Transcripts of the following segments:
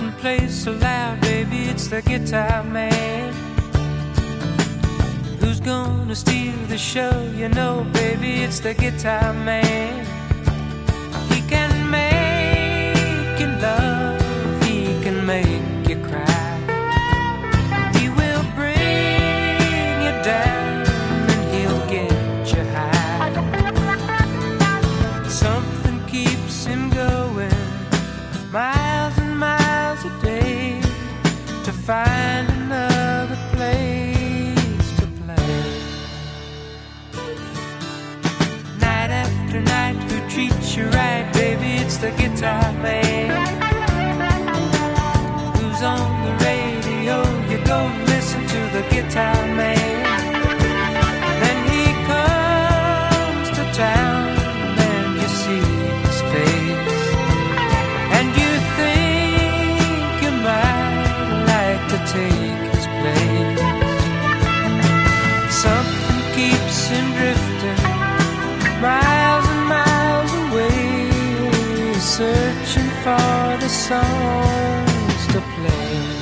and plays so loud, baby, it's the guitar man. Who's gonna steal the show? You know, baby, it's the guitar man. Searching for the songs to play.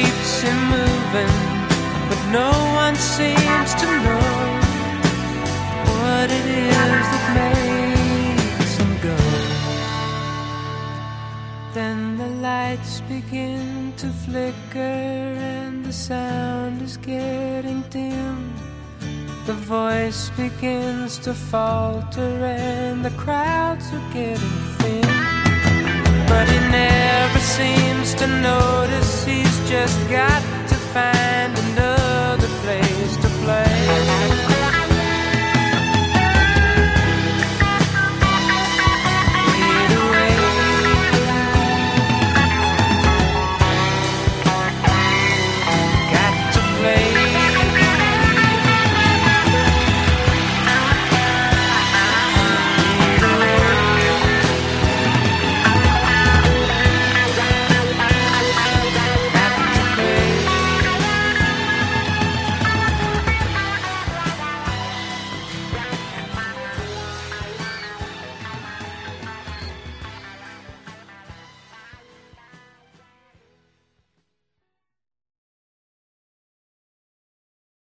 Keeps him moving, but no one seems to know what it is that makes him go. Then the lights begin to flicker and the sound is getting dim. The voice begins to falter and the crowds are getting thin. But he never seems to he's just got to find another.